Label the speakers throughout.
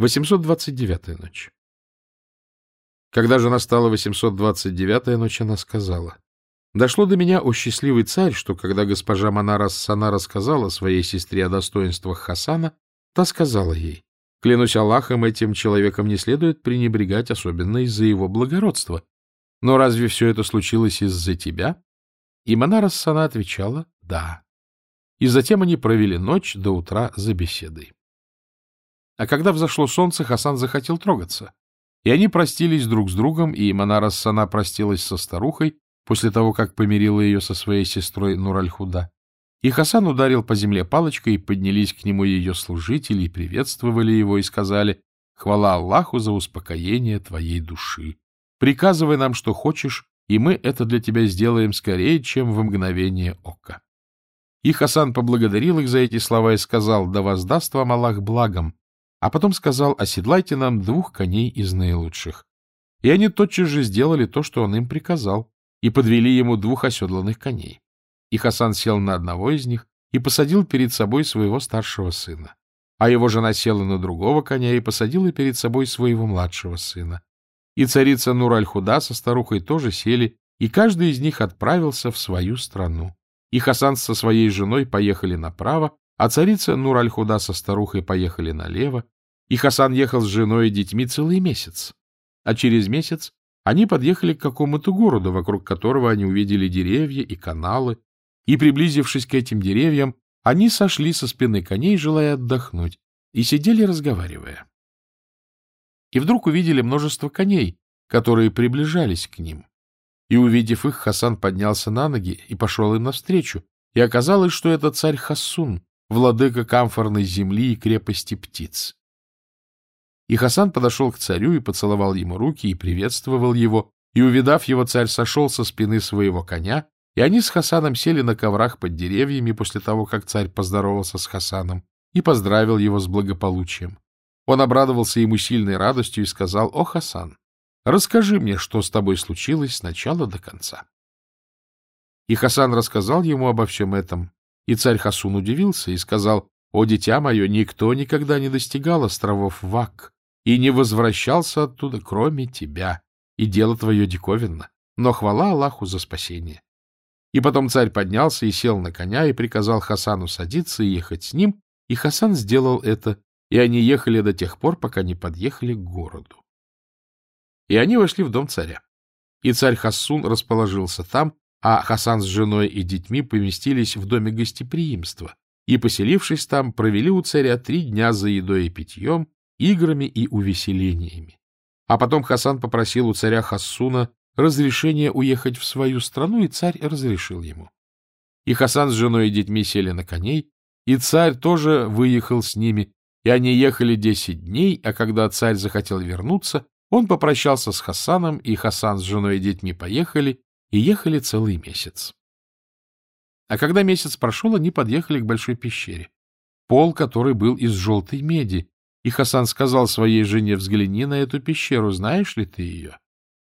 Speaker 1: 829-я ночь. Когда же настала 829-я ночь, она сказала, «Дошло до меня, о счастливый царь, что когда госпожа Манара Сана рассказала своей сестре о достоинствах Хасана, та сказала ей, «Клянусь Аллахом, этим человеком не следует пренебрегать, особенно из-за его благородства. Но разве все это случилось из-за тебя?» И Манара Сана отвечала, «Да». И затем они провели ночь до утра за беседой. А когда взошло солнце, Хасан захотел трогаться. И они простились друг с другом, и Манара Сана простилась со старухой после того, как помирила ее со своей сестрой Нураль-Худа. И Хасан ударил по земле палочкой, и поднялись к нему ее служители, и приветствовали его, и сказали, «Хвала Аллаху за успокоение твоей души. Приказывай нам, что хочешь, и мы это для тебя сделаем скорее, чем в мгновение ока». И Хасан поблагодарил их за эти слова и сказал, «Да воздаст вам Аллах благом, а потом сказал, оседлайте нам двух коней из наилучших. И они тотчас же сделали то, что он им приказал, и подвели ему двух оседланных коней. И Хасан сел на одного из них и посадил перед собой своего старшего сына. А его жена села на другого коня и посадила перед собой своего младшего сына. И царица Нур-аль-Худа со старухой тоже сели, и каждый из них отправился в свою страну. И Хасан со своей женой поехали направо, а царица Нур-Аль-Худа со старухой поехали налево, и Хасан ехал с женой и детьми целый месяц. А через месяц они подъехали к какому-то городу, вокруг которого они увидели деревья и каналы, и, приблизившись к этим деревьям, они сошли со спины коней, желая отдохнуть, и сидели, разговаривая. И вдруг увидели множество коней, которые приближались к ним. И, увидев их, Хасан поднялся на ноги и пошел им навстречу, и оказалось, что это царь Хасун, владыка камфорной земли и крепости птиц. И Хасан подошел к царю и поцеловал ему руки и приветствовал его, и, увидав его, царь сошел со спины своего коня, и они с Хасаном сели на коврах под деревьями после того, как царь поздоровался с Хасаном и поздравил его с благополучием. Он обрадовался ему сильной радостью и сказал, «О, Хасан, расскажи мне, что с тобой случилось с начала до конца». И Хасан рассказал ему обо всем этом, и царь Хасун удивился и сказал, «О, дитя мое, никто никогда не достигал островов Вак и не возвращался оттуда, кроме тебя, и дело твое диковинно, но хвала Аллаху за спасение». И потом царь поднялся и сел на коня и приказал Хасану садиться и ехать с ним, и Хасан сделал это, и они ехали до тех пор, пока не подъехали к городу. И они вошли в дом царя. И царь Хасун расположился там, а Хасан с женой и детьми поместились в доме гостеприимства и, поселившись там, провели у царя три дня за едой и питьем, играми и увеселениями. А потом Хасан попросил у царя Хассуна разрешения уехать в свою страну, и царь разрешил ему. И Хасан с женой и детьми сели на коней, и царь тоже выехал с ними, и они ехали десять дней, а когда царь захотел вернуться, он попрощался с Хасаном, и Хасан с женой и детьми поехали, и ехали целый месяц. А когда месяц прошел, они подъехали к большой пещере, пол которой был из желтой меди, и Хасан сказал своей жене, взгляни на эту пещеру, знаешь ли ты ее?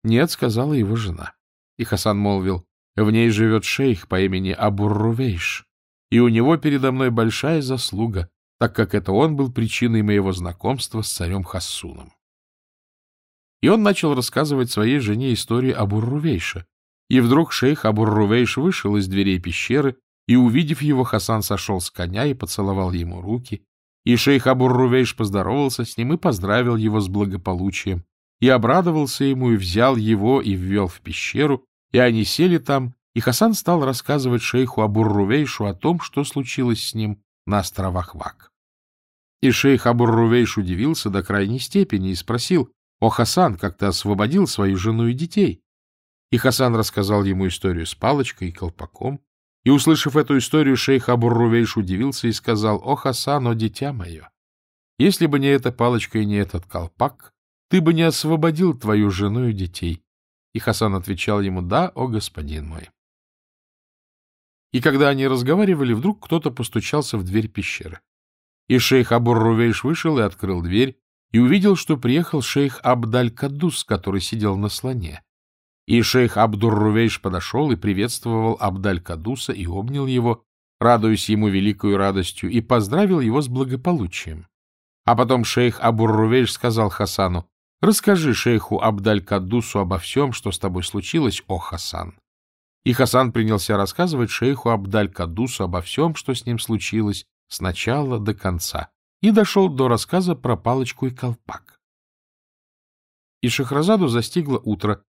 Speaker 1: Нет, сказала его жена. И Хасан молвил, в ней живет шейх по имени Абуррувейш, и у него передо мной большая заслуга, так как это он был причиной моего знакомства с царем Хассуном. И он начал рассказывать своей жене историю Абуррувейша, и вдруг шейх Абур-Рувейш вышел из дверей пещеры, и, увидев его, Хасан сошел с коня и поцеловал ему руки. И шейх Абур-Рувейш поздоровался с ним и поздравил его с благополучием, и обрадовался ему, и взял его, и ввел в пещеру, и они сели там, и Хасан стал рассказывать шейху Абур-Рувейшу о том, что случилось с ним на островах Вак. И шейх Абур-Рувейш удивился до крайней степени и спросил, «О, Хасан, как ты освободил свою жену и детей?» И Хасан рассказал ему историю с палочкой и колпаком. И, услышав эту историю, шейх Абур-Рувейш удивился и сказал, «О, Хасан, о, дитя мое! Если бы не эта палочка и не этот колпак, ты бы не освободил твою жену и детей». И Хасан отвечал ему, «Да, о, господин мой». И когда они разговаривали, вдруг кто-то постучался в дверь пещеры. И шейх Абур-Рувейш вышел и открыл дверь, и увидел, что приехал шейх Абдаль-Кадус, который сидел на слоне. И шейх Абур-Рувейш подошел и приветствовал Абдаль-Кадуса и обнял его, радуясь ему великою радостью, и поздравил его с благополучием. А потом шейх Абур-Рувельш сказал Хасану, «Расскажи шейху Абдаль-Каддусу обо всем, что с тобой случилось, о Хасан». И Хасан принялся рассказывать шейху Абдаль-Каддусу обо всем, что с ним случилось, с начала до конца, и дошел до рассказа про палочку и колпак. И Шахразаду застигло утро,